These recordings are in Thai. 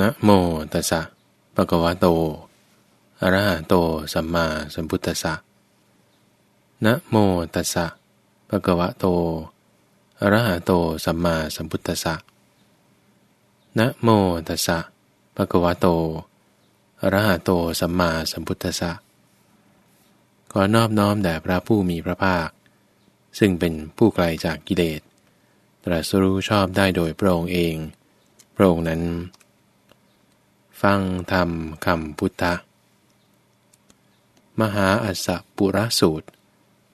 นะโมตัสสะปะคะวะโตอะระหะโตสัมมาสัมพุทธัสสะนะโมตัสสะปะคะวะโตอะระหะโตสัมมาสัมพุทธัสสะนะโมตัสสะปะคะวะโตอะระหะโตสัมมาสัมพุทธัสสะขอนอบน้อมแด่พระผู้มีพระภาค ซึ่งเป็นผู้ไกลจากกิเลส ตรัสรู้ชอบได้โดยพระองค์เอง พระองค์นั้น ฟังธรรมคำพุทธะ มหาอัสสปุระสูตร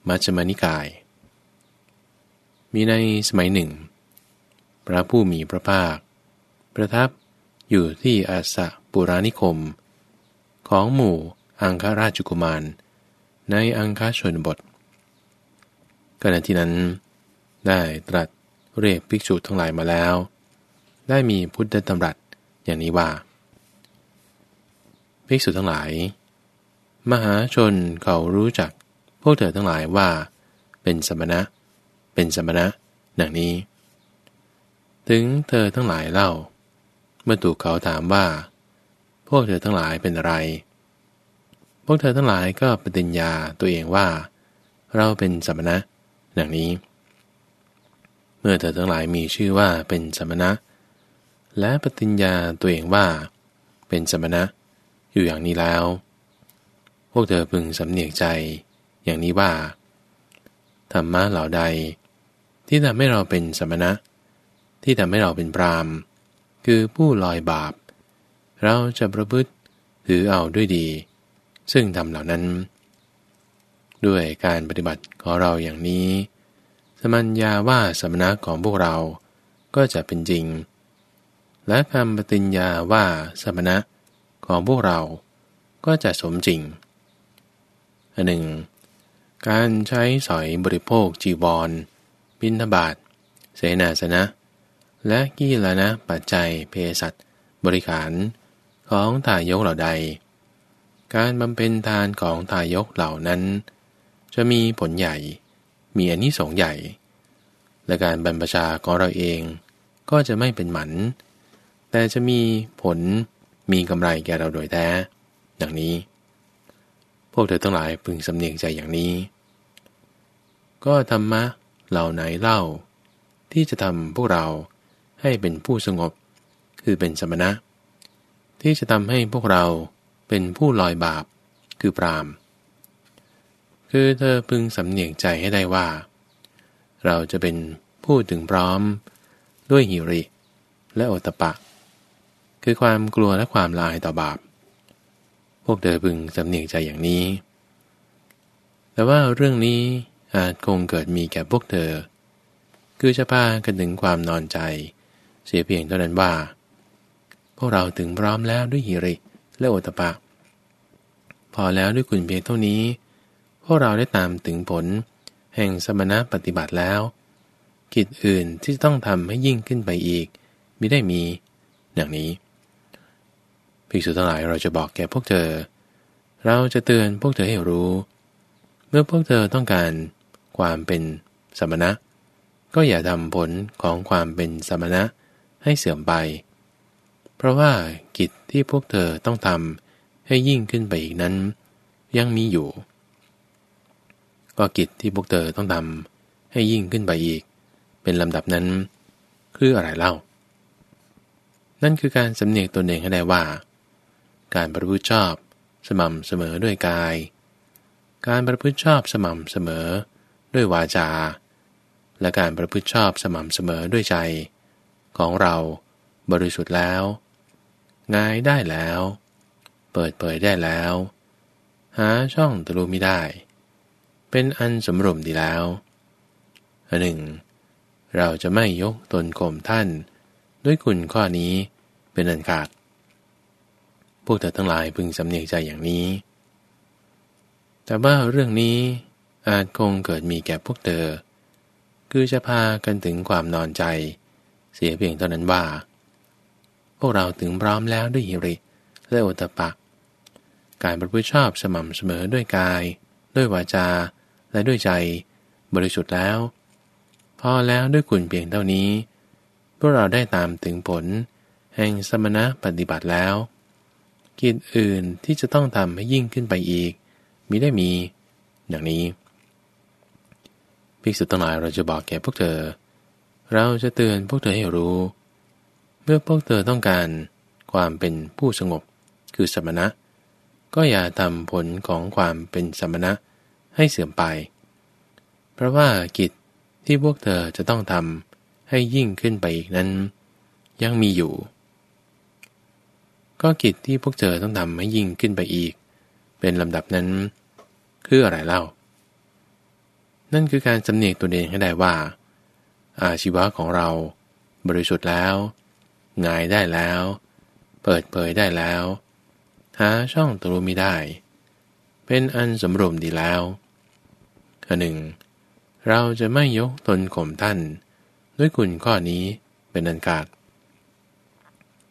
มัจจมานิกาย มีในสมัยหนึ่ง พระผู้มีพระภาค ประทับอยู่ที่อัสสปุรานิคม ของหมู่อังคาราชกุมาร ในอังคาชนบทขณะที่นั้น ได้ตรัสเรียกภิกษุทั้งหลายมาแล้ว ได้มีพุทธธรรมรัตอย่างนี้ว่า ภิกษุทั้งหลาย มหาชนเขารู้จักพวกเธอทั้งหลายว่า เป็นสมณะ เป็นสมณะดังนี้ ถึงเธอทั้งหลายเล่า เมื่อถูกเขาถามว่า พวกเธอทั้งหลายเป็นอะไร พวกเธอทั้งหลายก็ปฏิญญาตัวเองว่า เราเป็นสมณะดังนี้ เมื่อเธอทั้งหลายมีชื่อว่าเป็นสมณะ และปฏิญญาตัวเองว่า เป็นสมณะ อยู่อย่างนี้แล้ว พวกเธอพึงสำเนียกใจอย่างนี้ว่า ธรรมะเหล่าใด ที่ทำให้เราเป็นสมณะ ที่ทำให้เราเป็นพรามคือผู้ลอยบาป เราจะประพฤติถือเอาด้วยดี ซึ่งทำเหล่านั้น ด้วยการปฏิบัติของเราอย่างนี้ สมัญญาว่าสมณะของพวกเราก็จะเป็นจริงและคำปฏิญญาว่าสมณะ ของพวกเราก็จะสมจริงอันหนึ่ง การใช้สอยบริโภคจีวรบินทบาทเสนาสนะ และกีฬานะปัจจัยเพสัตบริขารของทายกเหล่าใด การบำเพ็ญทานของทายกเหล่านั้น จะมีผลใหญ่ มีอนนิสงส์ใหญ่ และการบรรพชาของเราเองก็จะไม่เป็นหมัน แต่จะมีผล มีกำไรแก่เราโดยแท้ ดังนี้ พวกเธอทั้งหลายพึงสำเนียงใจอย่างนี้ ก็ธรรมะเหล่าไหนเล่า ที่จะทำพวกเราให้เป็นผู้สงบ คือเป็นสมณะ ที่จะทำให้พวกเราเป็นผู้ลอยบาปคือปราม คือเธอพึงสำเนียงใจให้ได้ว่า เราจะเป็นผู้ถึงพร้อมด้วยหิริและโอตปะ คือความกลัวและความลายต่อบาป พวกเธอพึงสำเนียงใจอย่างนี้ แต่ว่าเรื่องนี้อาจคงเกิดมีแก่พวกเธอ คือจะพากันถึงความนอนใจ เสียเพียงเท่านั้นว่า พวกเราถึงพร้อมแล้วด้วยหิริและโอตปะ พอแล้วด้วยคุณเพียงเท่านี้ พวกเราได้ตามถึงผล แห่งสมณะปฏิบัติแล้ว กิจอื่นที่ต้องทำให้ยิ่งขึ้นไปอีกไม่ได้มีอย่างนี้ ภิกษุทั้งหลายเราจะบอกแก่พวกเธอ เราจะเตือนพวกเธอให้รู้ เมื่อพวกเธอต้องการความเป็นสมณะ ก็อย่าทำผลของความเป็นสมณะให้เสื่อมไป เพราะว่ากิจที่พวกเธอต้องทำให้ยิ่งขึ้นไปอีกนั้น ยังมีอยู่ ก็กิจที่พวกเธอต้องทำให้ยิ่งขึ้นไปอีก เป็นลำดับนั้น คืออะไรเล่า นั่นคือการสำเนียกตนเองให้ได้ว่า การประพฤติชอบ สม่ำเสมอด้วยกาย การประพฤติชอบสม่ำเสมอ ด้วยวาจา และการประพฤติชอบสม่ำเสมอด้วยใจ ของเราบริสุทธิ์แล้วง่ายได้แล้ว เปิดเผยได้แล้ว หาช่องตะลุไม่ได้ เป็นอันสมรมดีแล้วอันหนึ่ง เราจะไม่ยกตนข่มท่าน ด้วยคุณข้อนี้เป็นอันขาด พวกเธอทั้งหลายพึงสำเนียกใจอย่างนี้ แต่ว่าเรื่องนี้อาจคงเกิดมีแก่พวกเธอ คือจะพากันถึงความนอนใจ เสียเพียงเท่านั้นว่า พวกเราถึงพร้อมแล้วด้วยหิริและโอตปะ การประพฤติชอบสม่ำเสมอด้วยกาย ด้วยวาจา และด้วยใจ บริสุทธิ์แล้ว พอแล้วด้วยคุณเพียงเท่านี้ พวกเราได้ตามถึงผล แห่งสมณะปฏิบัติแล้ว กิจอื่นที่จะต้องทำให้ยิ่งขึ้นไปอีก มิได้มี ดังนี้ภิกษุทั้งหลายเราจะบอกแก่พวกเธอ เราจะเตือนพวกเธอให้รู้ เมื่อพวกเธอต้องการความเป็นผู้สงบคือสมณะ ก็อย่าทำผลของความเป็นสมณะให้เสื่อมไป เพราะว่ากิจที่พวกเธอจะต้องทำให้ยิ่งขึ้นไปอีกนั้น ยังมีอยู่ ก็กิจที่พวกเธอต้องทำให้ยิ่งขึ้นไปอีก เป็นลำดับนั้น คืออะไรเล่า นั่นคือการสำเนียกตัวเองให้ได้ว่า อาชีวะของเรา บริสุทธิ์แล้วงายได้แล้ว เปิดเผยได้แล้ว หาช่องตรูไมิได้ เป็นอันสมรวมดีแล้วอันหนึ่ง เราจะไม่ยกตนข่มท่าน ด้วยคุณข้อนี้เป็นอันขาด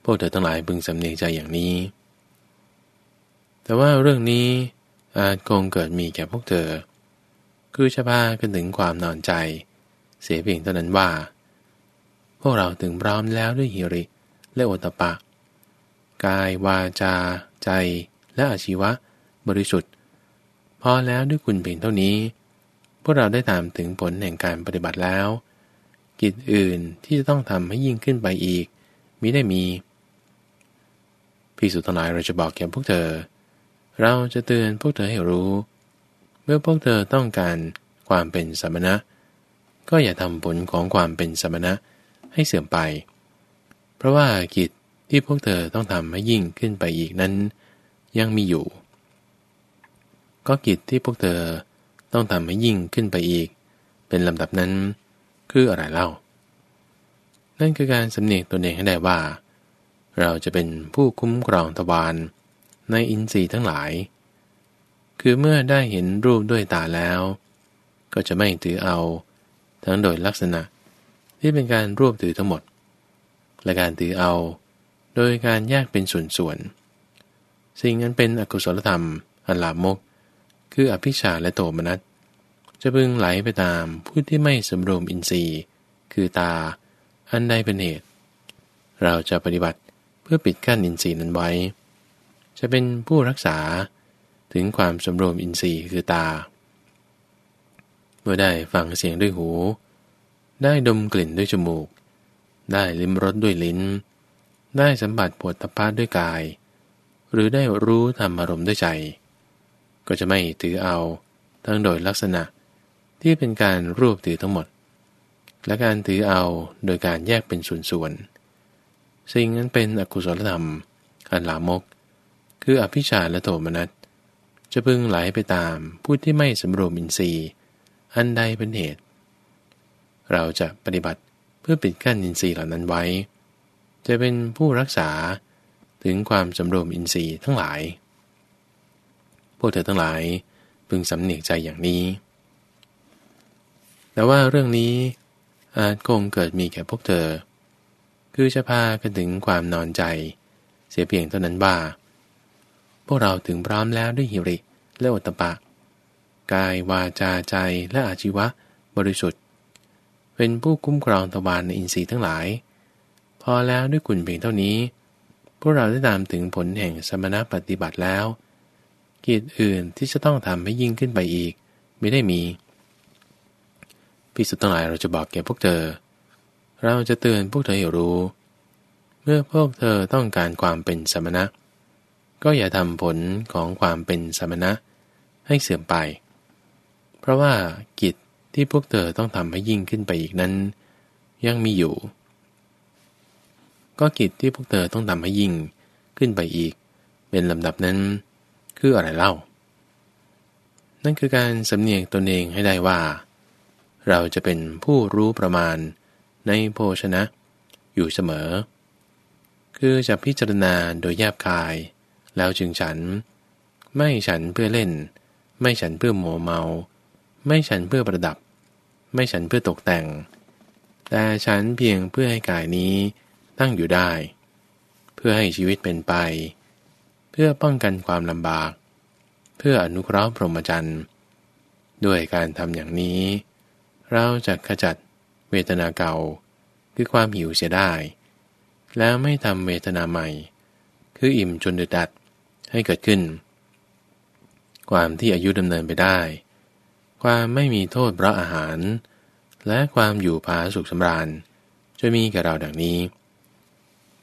พวกเธอทั้งหลายพึงสำเนียงใจอย่างนี้ แต่ว่าเรื่องนี้อาจคงเกิดมีแก่พวกเธอ คือจะพากันถึงความนอนใจ เสียเพียงเท่านั้นว่า พวกเราถึงพร้อมแล้วด้วยหิริและโอตปะ กายวาจา ใจและอาชีวะ บริสุทธิ์ พอแล้วด้วยคุณเพียงเท่านี้ พวกเราได้ตามถึงผลแห่งการปฏิบัติแล้ว กิจอื่นที่จะต้องทำให้ยิ่งขึ้นไปอีกมิได้มี พิสุทั้งหลายเราจะบอกแก่พวกเธอ เราจะเตือนพวกเธอให้รู้ เมื่อพวกเธอต้องการความเป็นสมณะ ก็อย่าทำผลของความเป็นสมณะให้เสื่อมไป เพราะว่ากิจที่พวกเธอต้องทำให้ยิ่งขึ้นไปอีกนั้น ยังมีอยู่ ก็กิจที่พวกเธอต้องทำให้ยิ่งขึ้นไปอีก เป็นลำดับนั้น คืออะไรเล่า นั่นคือการสำเนียกตัวเองให้ได้ว่า เราจะเป็นผู้คุ้มครองทวารในอินทรีย์ทั้งหลาย คือเมื่อได้เห็นรูปด้วยตาแล้ว ก็จะไม่ถือเอา ทั้งโดยลักษณะที่เป็นการรวบถือทั้งหมด และการถือเอา โดยการแยกเป็นส่วนๆ สิ่งนั้นเป็นอกุศลธรรม อันลามก คืออภิชาและโทมนัส จะพึงไหลไปตามผู้ที่ไม่สำรวมอินทรีย์ คือตา อันใดเป็นเหตุ เราจะปฏิบัติ พื่อปิดกั้นอินทรีย์นั้นไว้ จะเป็นผู้รักษาถึงความสมรวมอินทรีย์คือตา เมื่อได้ฟังเสียงด้วยหู ได้ดมกลิ่นด้วยจมูก ได้ลิ้มรสด้วยลิ้น ได้สัมผัสปวดตพาด้วยกาย หรือได้รู้ธรรมอารมณ์ด้วยใจ ก็จะไม่ถือเอาทั้งโดยลักษณะที่เป็นการรวบถือทั้งหมด และการถือเอาโดยการแยกเป็นส่วนๆ สิ่งนั้นเป็นอกุศลธรรม อันลามก คืออภิชาและโทมนัส จะพึงไหลไปตามผู้ที่ไม่สำรวมอินทรีย์ อันใดเป็นเหตุ เราจะปฏิบัติเพื่อปิดกั้นอินทรีย์เหล่านั้นไว้ จะเป็นผู้รักษาถึงความสำรวมอินทรีย์ทั้งหลาย พวกเธอทั้งหลาย พึงสำเนียกใจอย่างนี้ แต่ว่าเรื่องนี้อาจคงเกิดมีแก่พวกเธอ คือจะพากันถึงความนอนใจ เสียเพียงเท่านั้นว่า พวกเราถึงพร้อมแล้วด้วยหิริและอตปะ กายวาจาใจและอาชีวะ บริสุทธิ์ เป็นผู้คุ้มครองตวารในอินทรีย์ทั้งหลาย พอแล้วด้วยคุณเพียงเท่านี้ พวกเราได้ตามถึงผลแห่งสมณปฏิบัติแล้ว กิจอื่นที่จะต้องทำให้ยิ่งขึ้นไปอีก ไม่ได้มีพิสุทธิ์ทั้งหลายเราจะบอกแก่พวกเธอ เราจะเตือนพวกเธอให้รู้ เมื่อพวกเธอต้องการความเป็นสมณะ ก็อย่าทำผลของความเป็นสมณะให้เสื่อมไป เพราะว่ากิจที่พวกเธอต้องทำให้ยิ่งขึ้นไปอีกนั้น ยังมีอยู่ ก็กิจที่พวกเธอต้องทำให้ยิ่งขึ้นไปอีก เป็นลำดับนั้น คืออะไรเล่า นั่นคือการสำเนียกตนเองให้ได้ว่า เราจะเป็นผู้รู้ประมาณ ในโภชนะ อยู่เสมอ คือจะพิจารณาโดยแยบคาย แล้วจึงฉัน ไม่ฉันเพื่อเล่น ไม่ฉันเพื่อโมเมา ไม่ฉันเพื่อประดับ ไม่ฉันเพื่อตกแต่ง แต่ฉันเพียงเพื่อให้กายนี้ตั้งอยู่ได้ เพื่อให้ชีวิตเป็นไป เพื่อป้องกันความลำบาก เพื่ออนุเคราะห์พรหมจรรย์ด้วยการทำอย่างนี้ เราจะขจัด เวทนาเก่า คือความหิวเสียได้ แล้วไม่ทำเวทนาใหม่ คืออิ่มจนดึดดัดให้เกิดขึ้น ความที่อายุดำเนินไปได้ ความไม่มีโทษเพราะอาหาร และความอยู่ผาสุขสำราญ จะมีกับเราดังนี้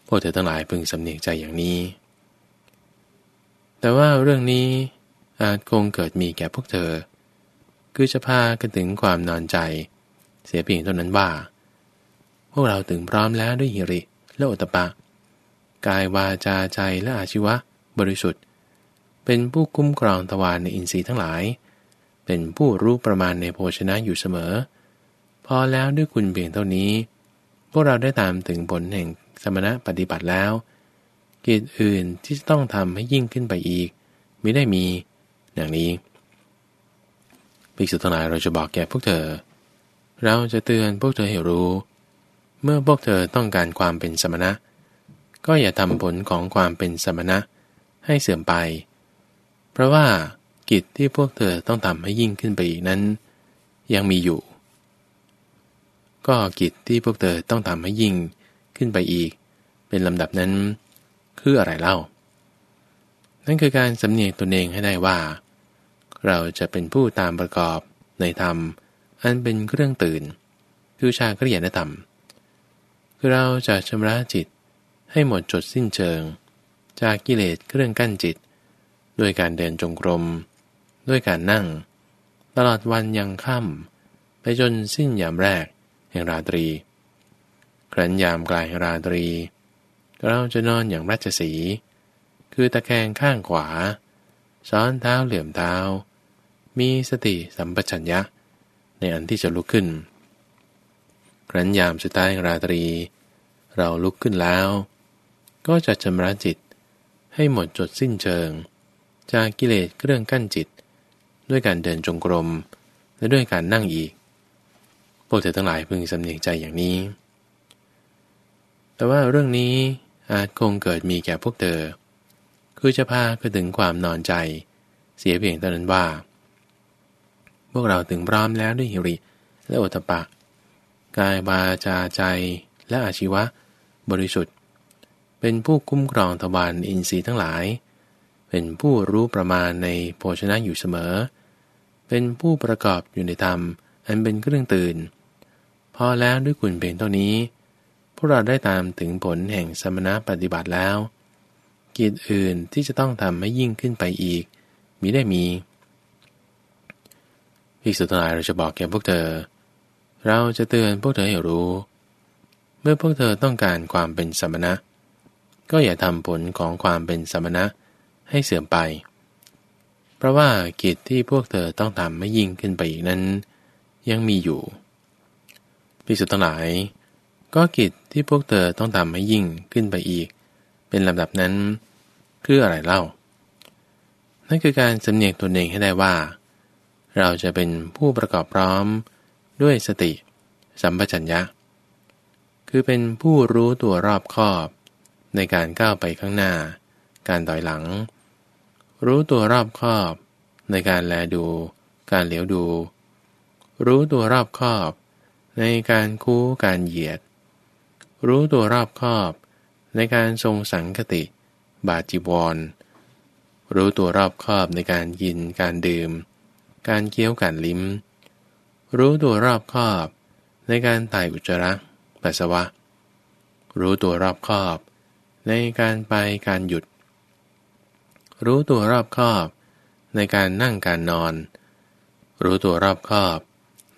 พวกเธอทั้งหลายพึงสำเนียกใจอย่างนี้ แต่ว่าเรื่องนี้อาจคงเกิดมีแก่พวกเธอ คือจะพากันถึงความนอนใจ เสียเพียงเท่านั้นว่า พวกเราถึงพร้อมแล้วด้วยหิริและอุตปะ กายวาจาใจและอาชีวะ บริสุทธิ์ เป็นผู้คุ้มครองทวารในอินทรีย์ทั้งหลาย เป็นผู้รู้ประมาณในโภชนะอยู่เสมอ พอแล้วด้วยคุณเพียงเท่านี้ พวกเราได้ตามถึงผลแห่งสมณะปฏิบัติแล้ว กิจอื่นที่จะต้องทำให้ยิ่งขึ้นไปอีก ไม่ได้มี อย่างนี้ภิกษุทั้งหลายเราจะบอกแก่พวกเธอ เราจะเตือนพวกเธอให้รู้ เมื่อพวกเธอต้องการความเป็นสมณะ ก็อย่าทำผลของความเป็นสมณะให้เสื่อมไป เพราะว่ากิจที่พวกเธอต้องทำให้ยิ่งขึ้นไปอีกนั้น ยังมีอยู่ ก็กิจที่พวกเธอต้องทำให้ยิ่งขึ้นไปอีก เป็นลำดับนั้น คืออะไรเล่า นั่นคือการสำเนียกตนเองให้ได้ว่า เราจะเป็นผู้ตามประกอบในธรรม อันเป็นเครื่องตื่น คือชาคริยานธรรม คือเราจะชำระจิตให้หมดจดสิ้นเชิง จากกิเลสเครื่องกั้นจิต ด้วยการเดินจงกรม ด้วยการนั่ง ตลอดวันยังค่ำไปจนสิ้นยามแรกแห่งราตรี ครั้นยามกลายแห่งราตรี เราจะนอนอย่างราชสี คือตะแคงข้างขวา ซ้อนเท้าเหลื่อมเท้า มีสติสัมปชัญญะ ในอันที่จะลุกขึ้น ครั้นยามสุดท้ายราตรี เราลุกขึ้นแล้ว ก็จะชำระจิตให้หมดจดสิ้นเชิง จากกิเลสเครื่องกั้นจิต ด้วยการเดินจงกรม และด้วยการนั่งอีก พวกเธอทั้งหลายพึงสำเนียกใจอย่างนี้ แต่ว่าเรื่องนี้อาจคงเกิดมีแก่พวกเธอ คือจะพาไปถึงความนอนใจ เสียเพียงเท่านั้นว่า พวกเราถึงพร้อมแล้วด้วยหิริ และโอตปะ กายวาจาใจและอาชีวะ บริสุทธิ์ เป็นผู้คุ้มครองทวารอินทรีย์ทั้งหลาย เป็นผู้รู้ประมาณในโภชนะอยู่เสมอ เป็นผู้ประกอบอยู่ในธรรม อันเป็นเครื่องตื่น พอแล้วด้วยคุณเพียงเท่านี้ พวกเราได้ตามถึงผลแห่งสมณะปฏิบัติแล้ว กิจอื่นที่จะต้องทำให้ยิ่งขึ้นไปอีกมิได้มี ภิกษุทั้งหลายเราจะบอกแก่พวกเธอ เราจะเตือนพวกเธอให้รู้ เมื่อพวกเธอต้องการความเป็นสมณะ ก็อย่าทำผลของความเป็นสมณะให้เสื่อมไป เพราะว่ากิจที่พวกเธอต้องทำไม่ยิ่งขึ้นไปอีกนั้น ยังมีอยู่ภิกษุทั้งหลาย ก็กิจที่พวกเธอต้องทำให้ยิ่งขึ้นไปอีก เป็นลำดับนั้นคืออะไรเล่า นั่นคือการสำเนียกตนเองให้ได้ว่า เราจะเป็นผู้ประกอบพร้อมด้วยสติ สัมปชัญญะ คือเป็นผู้รู้ตัวรอบคอบ ในการก้าวไปข้างหน้า การต่อยหลัง รู้ตัวรอบคอบ ในการแลดู การเหลียวดู รู้ตัวรอบคอบ ในการคู่การเหยียด รู้ตัวรอบคอบ ในการทรงสังคติ บาจิวร รู้ตัวรอบคอบในการยินการดื่ม การเคี้ยวการลิ้ม รู้ตัวรอบคอบ ในการถ่ายอุจจาระปัสสาวะ รู้ตัวรอบคอบ ในการไปการหยุด รู้ตัวรอบคอบ ในการนั่งการนอน รู้ตัวรอบคอบ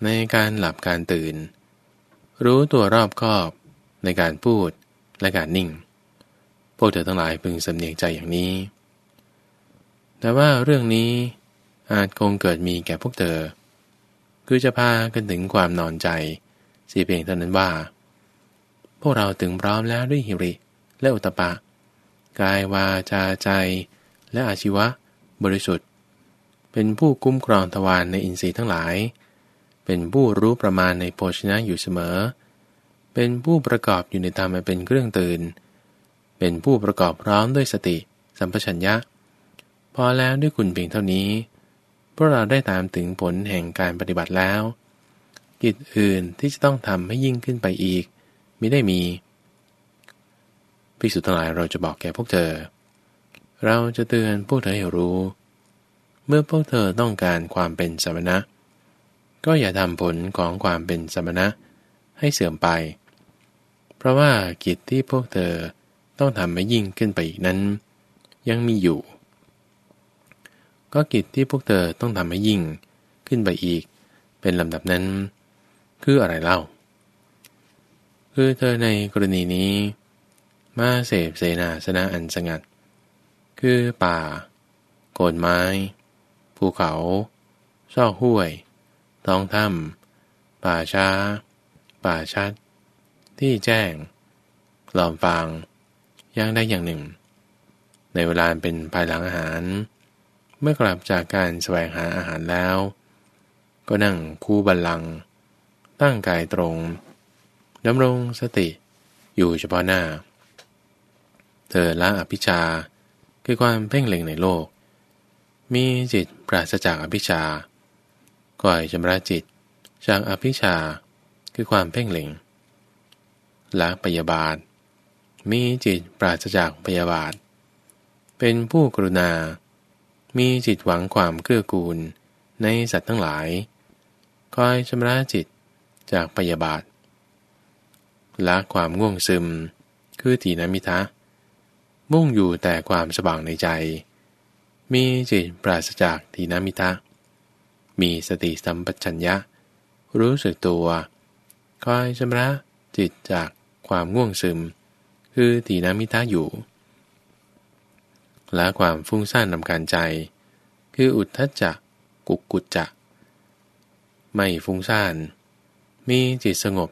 ในการหลับการตื่น รู้ตัวรอบคอบ ในการพูดและการนิ่ง พวกเธอทั้งหลายพึงสำเนียงใจอย่างนี้ แต่ว่าเรื่องนี้ อาจคงเกิดมีแก่พวกเธอ คือจะพากันถึงความนอนใจสีเพียงเท่านั้นว่า พวกเราถึงพร้อมแล้วด้วยหิริและอุตปะ กายวาจาใจ และอาชีวะ บริสุทธิ์ เป็นผู้คุ้มครองทวารในอินทรีย์ทั้งหลาย เป็นผู้รู้ประมาณในโภชนะอยู่เสมอ เป็นผู้ประกอบอยู่ในธรรมเป็นเครื่องตื่น เป็นผู้ประกอบพร้อมด้วยสติ สัมปชัญญะ พอแล้วด้วยคุณเพียงเท่านี้ พวกเราได้ตามถึงผลแห่งการปฏิบัติแล้ว กิจอื่นที่จะต้องทำให้ยิ่งขึ้นไปอีกมิได้มีภิกษุทั้งหลายเราจะบอกแก่พวกเธอ เราจะเตือนพวกเธอให้รู้ เมื่อพวกเธอต้องการความเป็นสมณะ ก็อย่าทำผลของความเป็นสมณะให้เสื่อมไป เพราะว่ากิจที่พวกเธอต้องทำให้ยิ่งขึ้นไปอีกนั้น ยังมีอยู่ ก็กิจที่พวกเธอต้องทำให้ยิ่งขึ้นไปอีก เป็นลำดับนั้น คืออะไรเล่า คือเธอในกรณีนี้ มาเสพเสนาสนะอันสงัด คือป่า โกนไม้ ภูเขาซอกห้วย ท้องถ้ำป่าช้า ป่าชัด ที่แจ้งหลอมฟาง อย่างใดอย่างหนึ่ง ในเวลาเป็นภายหลังอาหาร เมื่อกลับจากการแสวงหาอาหารแล้ว ก็นั่งคู่บัลลังตั้งกายตรงดำรงสติอยู่เฉพาะหน้า เธอละอภิชาคือความเพ่งเล็งในโลก มีจิตปราศจากอภิชาก่อยชำระจิตจากอภิชาคือความเพ่งเล็งละปยาบาท มีจิตปราศจากพยาบาท เป็นผู้กรุณา มีจิตหวังความเกื้อกูล ในสัตว์ทั้งหลาย คอยชำระจิตจากพยาบาทละความง่วงซึม คือตีนมิทะ มุ่งอยู่แต่ความสว่างในใจ มีจิตปราศจากทีนมิทะ มีสติสัมปชัญญะ รู้สึกตัวคอยชำระจิตจากความง่วงซึม คือตีนามิทะอยู่ ละความฟุ้งซ่านนำการใจ คืออุทธัจจะกุกกุจจะไม่ฟุ้งซ่าน มีจิตสงบ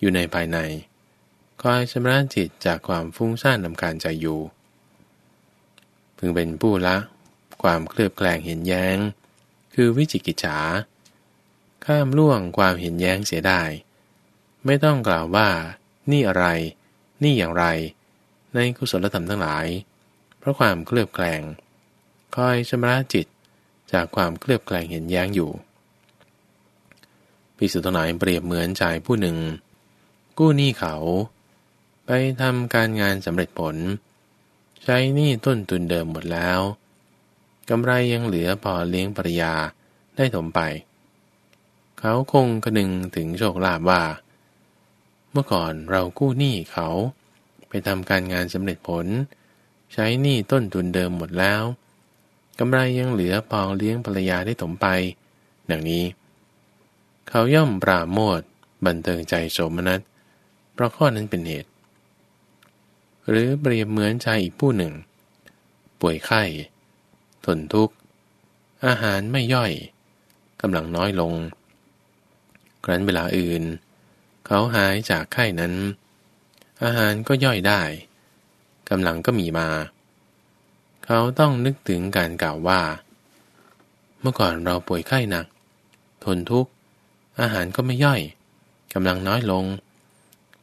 อยู่ในภายในคอยชำระจิตจากความฟุ้งซ่านนำการใจอยู่ พึงเป็นผู้ละ ความเคลือบแคลงเห็นแย้ง คือวิจิกิจฉา ข้ามล่วงความเห็นแย้งเสียได้ ไม่ต้องกล่าวว่า นี่อะไร นี่อย่างไร ในกุศลธรรมทั้งหลาย เพราะความเคลือบแคลงคอยชำระจิตจากความเคลือบแคลงเห็นแย้งอยู่พิสุทธิ์ทั้งหลายเปรียบเหมือนชายผู้หนึ่ง กู้หนี้เขา ไปทำการงานสำเร็จผล ใช้หนี้ต้นทุนเดิมหมดแล้วกำไรยังเหลือพอเลี้ยงปริยาได้ถมไป เขาคงกระนึงถึงโชคลาภว่า เมื่อก่อนเรากู้หนี้เขา ไปทำการงานสำเร็จผล ใช้หนี้ต้นทุนเดิมหมดแล้วกำไรยังเหลือพอเลี้ยงภรรยาได้ถมไป ดังนี้ เขาย่อมปราโมทบันเทิงใจโสมนัสเพราะข้อนั้นเป็นเหตุ หรือเปรียบเหมือนชายอีกผู้หนึ่ง ป่วยไข้ทนทุกข์ อาหารไม่ย่อยกำลังน้อยลง ครั้นเวลาอื่น เขาหายจากไข้นั้น อาหารก็ย่อยได้ กำลังก็มีมา เขาต้องนึกถึงการกล่าวว่า เมื่อก่อนเราป่วยไข้หนัก ทนทุกข์ อาหารก็ไม่ย่อยกำลังน้อยลง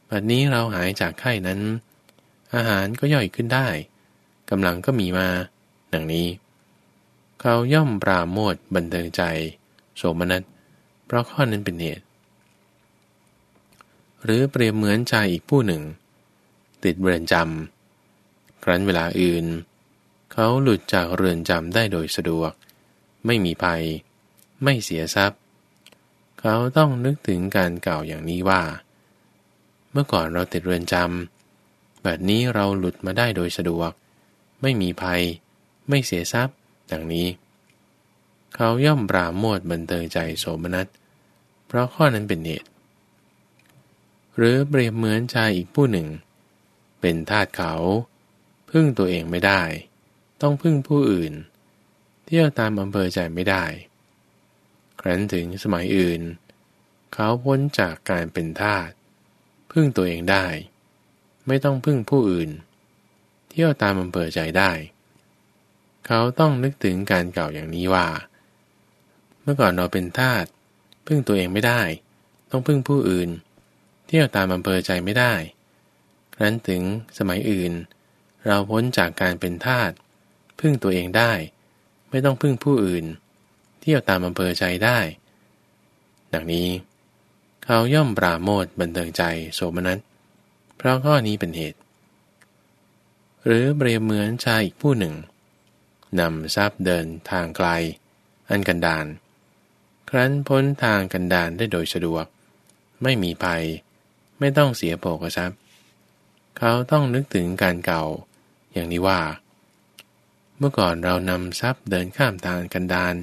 บัดนี้เราหายจากไข้นั้น อาหารก็ย่อยขึ้นได้กำลังก็มีมา ดังนี้ เขาย่อมปราโมทบันเทิงใจ โสมนัสเพราะข้อนั้นเป็นเหตุหรือเปรียบเหมือนชายอีกผู้หนึ่ง ติดเรือนจำ ครั้นเวลาอื่น เขาหลุดจากเรือนจำได้โดยสะดวก ไม่มีภัย ไม่เสียทรัพย์ เขาต้องนึกถึงการกล่าวอย่างนี้ว่า เมื่อก่อนเราติดเรือนจำแบบนี้เราหลุดมาได้โดยสะดวก ไม่มีภัย ไม่เสียทรัพย์ ดังนี้ เขาย่อมปราโมทบันเทิงใจโสมนัส เพราะข้อนั้นเป็นเหตุหรือเปรียบเหมือนชายอีกผู้หนึ่ง เป็นทาสเขา พึ่งตัวเองไม่ได้ ต้องพึ่งผู้อื่น เที่ยวตามอำเภอใจไม่ได้ ครั้นถึงสมัยอื่น เขาพ้นจากการเป็นทาสพึ่งตัวเองได้ ไม่ต้องพึ่งผู้อื่น เที่ยวตามอำเภอใจได้ เขาต้องนึกถึงการเก่าอย่างนี้ว่า เมื่อก่อนเราเป็นทาสพึ่งตัวเองไม่ได้ ต้องพึ่งผู้อื่น เที่ยวตามอำเภอใจไม่ได้ครั้นถึงสมัยอื่นเเราพ้นจากการเป็นทาสพึ่งตัวเองได้ ไม่ต้องพึ่งผู้อื่น เที่ยวตามอำเภอใจได้ ดังนี้ เขาย่อมปราโมทบันเทิงใจโสมนัสเพราะข้อนี้เป็นเหตุ หรือเปรียบเหมือนชายอีกผู้หนึ่งนำทรัพย์เดินทางไกล อันกันดานครั้นพ้นทางกันดานได้โดยสะดวก ไม่มีภัย ไม่ต้องเสียโภกทรัพย์ เขาต้องนึกถึงการเก่า อย่างนี้ว่า เมื่อก่อนเรานำทรัพย์เดินข้ามทางกันดาน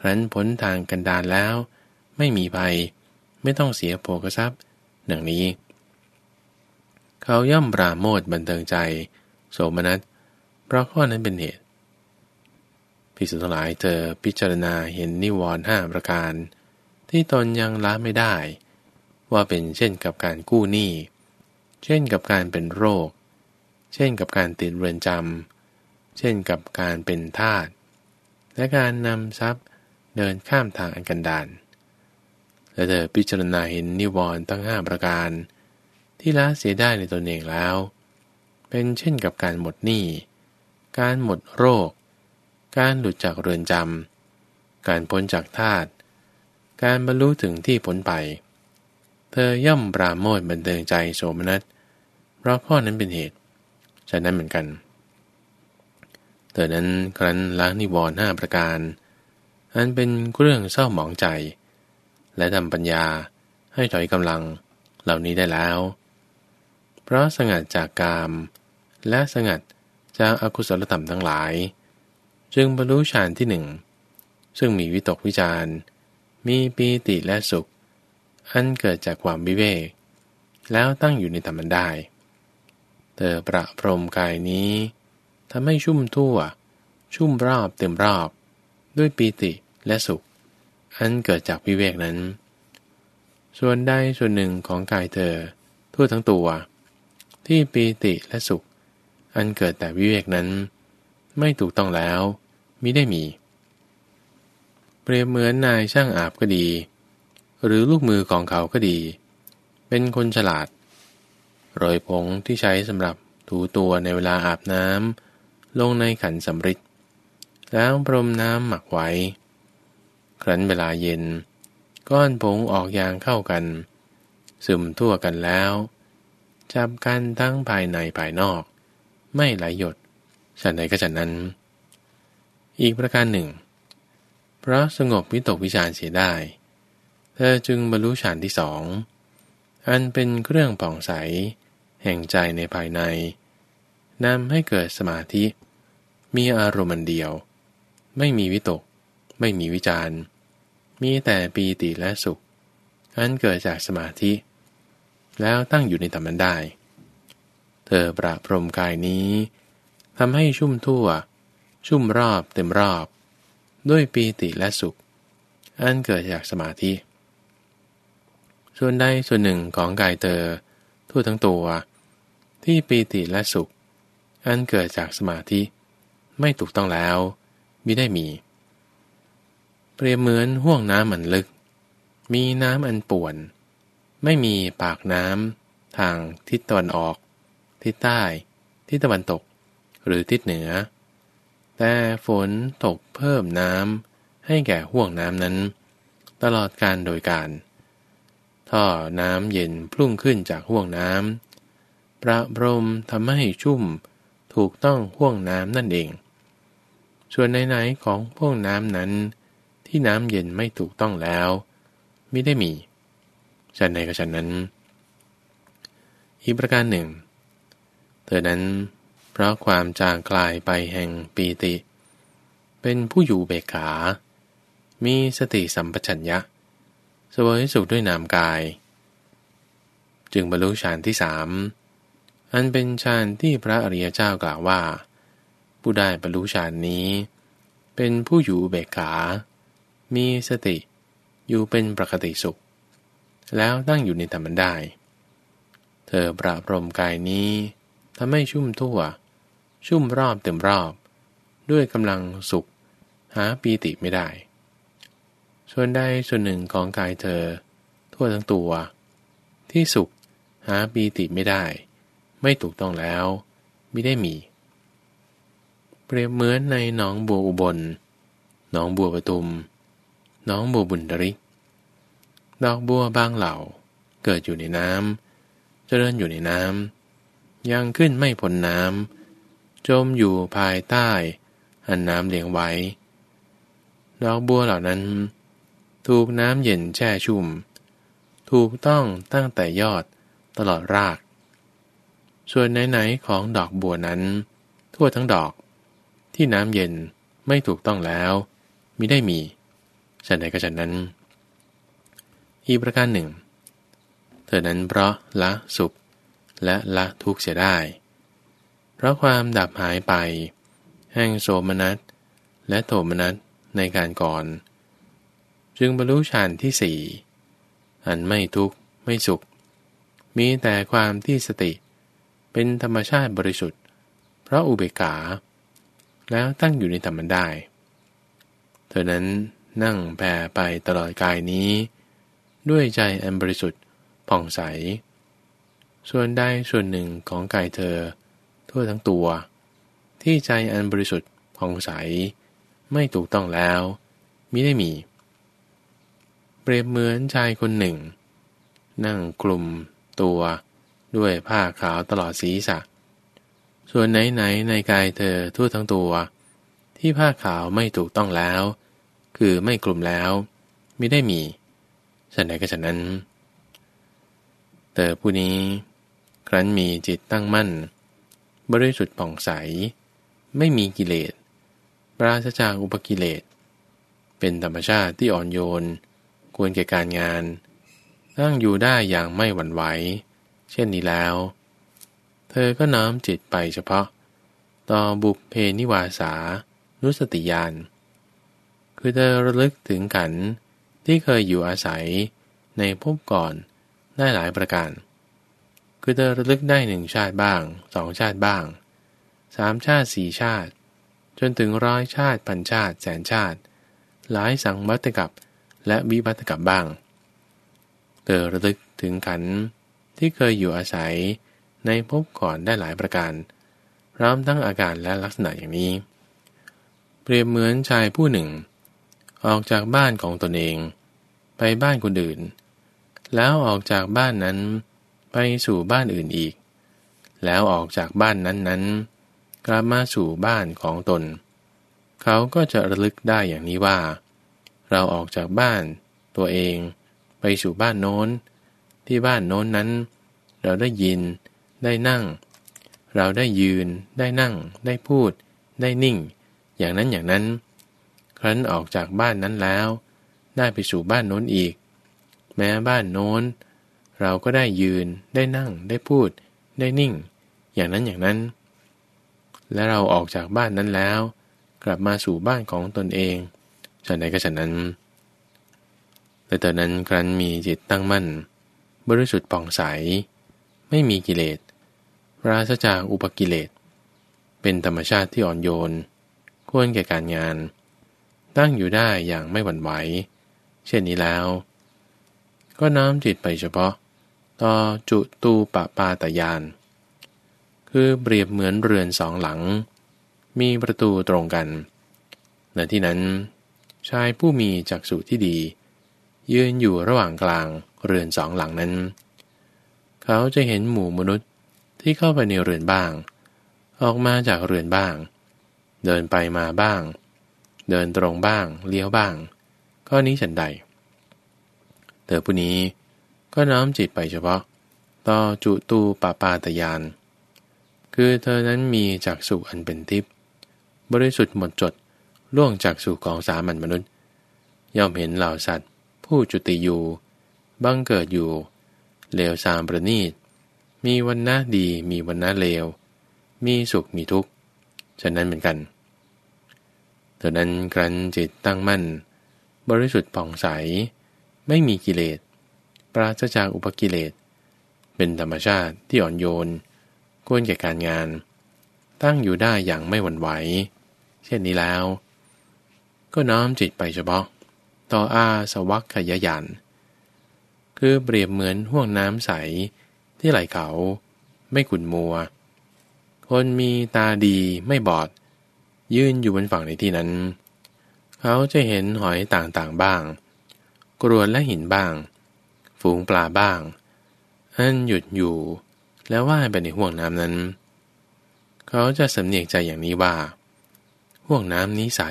ครั้นพ้นทางกันดานแล้ว ไม่มีภัย ไม่ต้องเสียโภกทรัพย์ดังนี้ เขาย่อมปราโมทบันเทิงใจ โสมนัสเพราะข้อนั้นเป็นเหตุภิกษุทั้งหลายเธอพิจารณาเห็นนิวรณ์ห้าประการ ที่ตนยังละไม่ได้ ว่าเป็นเช่นกับการกู้หนี้ เช่นกับการเป็นโรค เช่นกับการติดเรือนจำ เช่นกับการเป็นทาส และการนำทรัพย์เดินข้ามทางอันกันดานและเธอพิจารณาเห็นนิวรณ์ตั้งห้าประการ ที่ละเสียได้ในตนเองแล้ว เป็นเช่นกับการหมดหนี้ การหมดโรค การหลุดจากเรือนจำ การพ้นจากทาตการบรรลุถึงที่พ้นไป เธอย่อมปราโมทบันเทิงใจโสมนัส เพราะข้อนั้นเป็นเหตุ ฉะนั้นเหมือนกันเธอนั้นครั้นล้างนิวรณ์ห้าประการ อันเป็นเครื่องเศร้าหมองใจ และทำปัญญาให้ถอยกำลังเหล่านี้ได้แล้ว เพราะสงัดจากกาม และสงัดจากอากุศลธรรมทั้งหลาย จึงบรรลุฌานที่หนึ่ง ซึ่งมีวิตกวิจารมีปีติและสุข อันเกิดจากความวิเวก แล้วตั้งอยู่ในธรรมันได้ ธอประพรมกายนี้ทำให้ชุ่มทั่ว ชุ่มรอบเต็มรอบ ด้วยปีติและสุข อันเกิดจากวิเวกนั้น ส่วนใดส่วนหนึ่งของกายเธอ ทั่วทั้งตัว ที่ปีติและสุข อันเกิดแต่วิเวกนั้น ไม่ถูกต้องแล้วมิได้มี เปรียบเหมือนนายช่างอาบก็ดี หรือลูกมือของเขาก็ดี เป็นคนฉลาด โรยผงที่ใช้สำหรับถูตัวในเวลาอาบน้ำลงในขันสำริดแล้วพรมน้ำหมักไว้ ครั้นเวลาเย็น ก้อนผงออกยางเข้ากัน ซึมทั่วกันแล้ว จับกันทั้งภายในภายนอก ไม่ไหลหยดฉันใดก็ฉันนั้น อีกประการหนึ่ง เพราะสงบวิตกวิจารเสียได้ เธอจึงบรรลุฌานที่สอง อันเป็นเครื่องป่องใส แห่งใจในภายในนำให้เกิดสมาธิ มีอารมณ์เดียว ไม่มีวิตก ไม่มีวิจารมีแต่ปีติและสุข อันเกิดจากสมาธิ แล้วตั้งอยู่ในธรรมันได้ เธอประพรมกายนี้ทำให้ชุ่มทั่ว ชุ่มรอบเต็มรอบ ด้วยปีติและสุข อันเกิดจากสมาธิ ส่วนใดส่วนหนึ่งของกายเธอ ทั่วทั้งตัว ที่ปีติและสุข อันเกิดจากสมาธิ ไม่ถูกต้องแล้วมิได้มี เปรียบเหมือนห่วงน้ำมันลึก มีน้ำอันป่วน ไม่มีปากน้ำทางทิศตะวันออก ทิศใต้ ทิศตะวันตก หรือทิศเหนือ แต่ฝนตกเพิ่มน้ำให้แก่ห่วงน้ำนั้น ตลอดการโดยการท่อน้ำเย็นพุ่งขึ้นจากห่วงน้ำ ประพรมทำให้ชุ่ม ถูกต้องห่วงน้ำนั่นเอง ส่วนไหนๆของห่วงน้ำนั้น ที่น้ำเย็นไม่ถูกต้องแล้วไม่ได้มีฉันในกับฉันนั้น อีกประการหนึ่ง เธอนั้น เพราะความจางคลายไปแห่งปีติ เป็นผู้อยู่เบกขา มีสติสัมปชัญญะสวยสุขด้วยนามกาย จึงบรรลุฌานที่สาม อันเป็นฌานที่พระอริยเจ้ากล่าวว่า ผู้ได้บรรลุฌานนี้ เป็นผู้อยู่เบกขา มีสติ อยู่เป็นปกติสุข แล้วตั้งอยู่ในธรรมันได้ เธอประพรมกายนี้ทำให้ชุ่มทั่ว ชุ่มรอบเต็มรอบ ด้วยกำลังสุข หาปีติไม่ได้ ส่วนใดส่วนหนึ่งของกายเธอ ทั่วทั้งตัว ที่สุขหาปีติไม่ได้ ไม่ถูกต้องแล้วไม่ได้มี เปรียบเหมือนในหนองบัวอุบลหนองบัวประตุมหนองบัวบุญดริก ดอกบัวบางเหล่า เกิดอยู่ในน้ำเจริญอยู่ในน้ำยังขึ้นไม่พ้นน้ำจมอยู่ภายใต้อันน้ำเลี้ยงไว้ ดอกบัวเหล่านั้น ถูกน้ำเย็นแช่ชุ่ม ถูกต้องตั้งแต่ยอดตลอดราก ส่วนไหนๆของดอกบัวนั้น ทั่วทั้งดอก ที่น้ำเย็นไม่ถูกต้องแล้วมิได้มีฉันใดก็ฉันนั้น อีกประการหนึ่ง เธอนั้นเพราะละสุข และละทุกข์เสียได้ เพราะความดับหายไป แห่งโสมนัสและโทมนัสในการก่อน จึงบรรลุฌานที่สี่อันไม่ทุกข์ไม่สุข มีแต่ความที่สติ เป็นธรรมชาติบริสุทธิ์ เพราะอุเบกขา แล้วตั้งอยู่ในธรรมได้ เธอนั้นนั่งแผ่ไปตลอดกายนี้ ด้วยใจอันบริสุทธิ์ผ่องใส ส่วนใดส่วนหนึ่งของกายเธอ ทั่วทั้งตัว ที่ใจอันบริสุทธิ์ผ่องใส ไม่ถูกต้องแล้วมิได้มี เปรียบเหมือนชายคนหนึ่ง นั่งกลุ่มตัว ด้วยผ้าขาวตลอดศีรษะ ส่วนไหนๆในกายเธอทั่วทั้งตัว ที่ผ้าขาวไม่ถูกต้องแล้ว คือไม่กลุ่มแล้ว ไม่ได้มีฉันใดก็ฉะนั้นแต่ผู้นี้ ครั้นมีจิตตั้งมั่น บริสุทธิ์ผ่องใส ไม่มีกิเลส ปราศจากอุปกิเลส เป็นธรรมชาติที่อ่อนโยน ควรแก่การงาน ตั้งอยู่ได้อย่างไม่หวั่นไหว เช่นนี้แล้ว เธอก็น้อมจิตไปเฉพาะ ต่อบุพเพนิวาสา นุสติยาน คือเธอระลึกถึงกันที่เคยอยู่อาศัยในภพก่อนได้หลายประการ คือเธอระลึกได้หนึ่งชาติบ้างสองชาติบ้างสามชาติสี่ชาติ จนถึงร้อยชาติพันชาติ แสนชาติ หลายสังวัตกับและวิวัตกับบ้างเธอระลึกถึงขัน ที่เคยอยู่อาศัยในภพก่อนได้หลายประการพร้อมทั้งอาการและลักษณะอย่างนี้ เปรียบเหมือนชายผู้หนึ่ง ออกจากบ้านของตนเอง ไปบ้านคนอื่น แล้วออกจากบ้านนั้นไปสู่บ้านอื่นอีก แล้วออกจากบ้านนั้นนั้นกลับมาสู่บ้านของตน เขาก็จะระลึกได้อย่างนี้ว่า เราออกจากบ้านตัวเอง ไปสู่บ้านโน้น ที่บ้านโน้นนั้น เราได้ยิน ได้นั่ง เราได้ยืน ได้นั่ง ได้พูด ได้นิ่ง อย่างนั้นอย่างนั้น ครั้นออกจากบ้านนั้นแล้ว ได้ไปสู่บ้านโน้นอีก แม้บ้านโน้น เราก็ได้ยืน ได้นั่ง ได้พูด ได้นิ่ง อย่างนั้นอย่างนั้น และเราออกจากบ้านนั้นแล้ว กลับมาสู่บ้านของตนเองฉันใดก็ฉันนั้นแต่ตอนนั้นครั้นมีจิตตั้งมั่น บริสุทธิ์ป่องใส ไม่มีกิเลสปราศจากอุปกิเลส เป็นธรรมชาติที่อ่อนโยน ควรแก่การงาน ตั้งอยู่ได้อย่างไม่หวั่นไหว เช่นนี้แล้ว ก็น้อมจิตไปเฉพาะ ต่อจุตูปปาตยาน คือเปรียบเหมือนเรือนสองหลัง มีประตูตรงกัน ในที่นั้น ชายผู้มีจักษุที่ดี ยืนอยู่ระหว่างกลางเรือนสองหลังนั้น เขาจะเห็นหมู่มนุษย์ที่เข้าไปในเรือนบ้าง ออกมาจากเรือนบ้าง เดินไปมาบ้าง เดินตรงบ้าง เลี้ยวบ้าง ข้อนี้ฉันใด เธอผู้นี้ก็น้อมจิตไปเฉพาะ ต่อจุตูปปาตยาน คือเธอนั้นมีจักสุอันเป็นทิพย์บริสุทธิ์หมดจดล่วงจากสู่ของสามัญมนุษย์ ย่อมเห็นเหล่าสัตว์ ผู้จุติอยู่ บังเกิดอยู่ เลวสามประณีต มีวันน้าดีมีวันน้าเลว มีสุขมีทุกข์ ฉะนั้นเหมือนกันเธอนั้นครั้นจิตตั้งมั่น บริสุทธิ์ผ่องใส ไม่มีกิเลส ปราศจากอุปกิเลส เป็นธรรมชาติที่อ่อนโยนควรแก่การงาน ตั้งอยู่ได้อย่างไม่หวั่นไหว เช่นนี้แล้ว ก็น้อมจิตไปเฉพาะ ต่ออาสวัคขยยันคือเปรียบเหมือนห่วงน้ำใสที่ไหลเขา ไม่ขุ่นมัว คนมีตาดีไม่บอด ยืนอยู่บนฝั่งในที่นั้น เขาจะเห็นหอยต่างๆบ้าง กรวดและหินบ้าง ฝูงปลาบ้าง อันหยุดอยู่ แล้วว่ายไปในห่วงน้ำนั้น เขาจะสำเนียกใจอย่างนี้ว่า ห่วงน้ำนี้ใส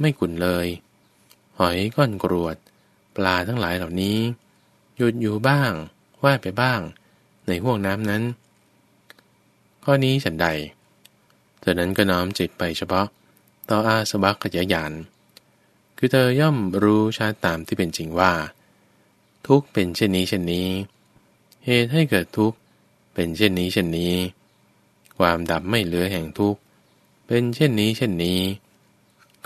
ไม่ขุ่นเลย หอยก้อนกรวด ปลาทั้งหลายเหล่านี้ หยุดอยู่บ้างว่ายไปบ้าง ในห่วงน้ำนั้น ข้อนี้ฉันใดจากนั้นก็น้อมจิตไปเฉพาะ ต่ออาสวัคยายาน คือเธอย่อมรู้ชัดตามที่เป็นจริงว่า ทุกเป็นเช่นนี้เช่นนี้ เหตุให้เกิดทุกเป็นเช่นนี้เช่นนี้ ความดับไม่เหลือแห่งทุกเป็นเช่นนี้เช่นนี้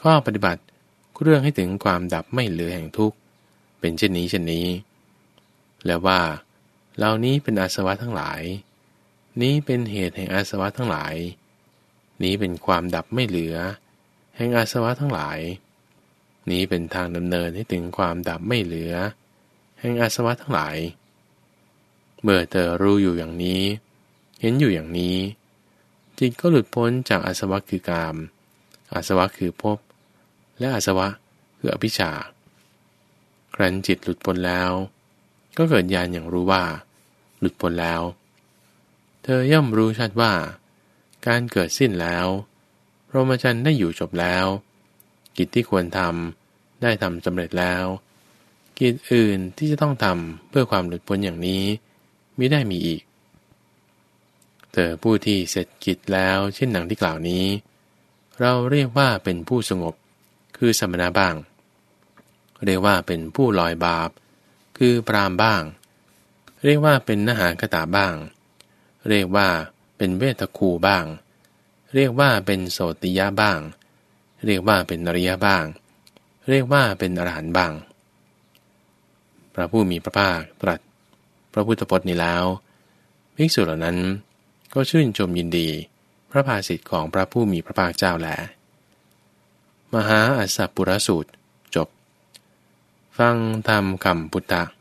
ข้อปฏิบัติเเรื่องให้ถึงความดับไม่เหลือแห่งทุกเป็นเช่นนี้เช่นนี้ แล้วว่า เหล่านี้เป็นอาสวะทั้งหลาย นี้เป็นเหตุแห่งอาสวะทั้งหลาย นี้เป็นความดับไม่เหลือ แห่งอาสวะทั้งหลาย นี้เป็นทางดำเนินให้ถึงความดับไม่เหลือ แห่งอาสวะทั้งหลาย เมื่อเธอรู้อยู่อย่างนี้ เห็นอยู่อย่างนี้จิตก็หลุดพ้นจากอาสวะคือกาม อาสวะคือภพ และอาสวะคืออภิชาครั้นจิตหลุดพ้นแล้ว ก็เกิดญาณอย่างรู้ว่า หลุดพ้นแล้ว เธอย่อมรู้ชัดว่า การเกิดสิ้นแล้วพรหมจรรย์ได้อยู่จบแล้ว กิจที่ควรทำได้ทำสำเร็จแล้ว กิจอื่นที่จะต้องทำเพื่อความหลุดพ้นอย่างนี้มิได้มีอีก เธอผู้ที่เสร็จกิจแล้วเช่นหนังที่กล่าวนี้ เราเรียกว่าเป็นผู้สงบ คือสมณะบ้าง เรียกว่าเป็นผู้ลอยบาป คือปรามบ้าง เรียกว่าเป็นนหารกตาบ้าง เรียกว่าเป็นเวทคูบ้าง เรียกว่าเป็นโสติยะบ้าง เรียกว่าเป็นนริยะบ้าง เรียกว่าเป็นอรหันต์บ้าง พระผู้มีพระภาคตรัส พระพุทธพจน์นี้แล้วภิกษุเหล่านั้นก็ชื่นชมยินดี พระภาสิทธิ์ของพระผู้มีพระภาคเจ้าแล มหาอัสสปุรสูตร จบ ฟังธรรมคำพุทธ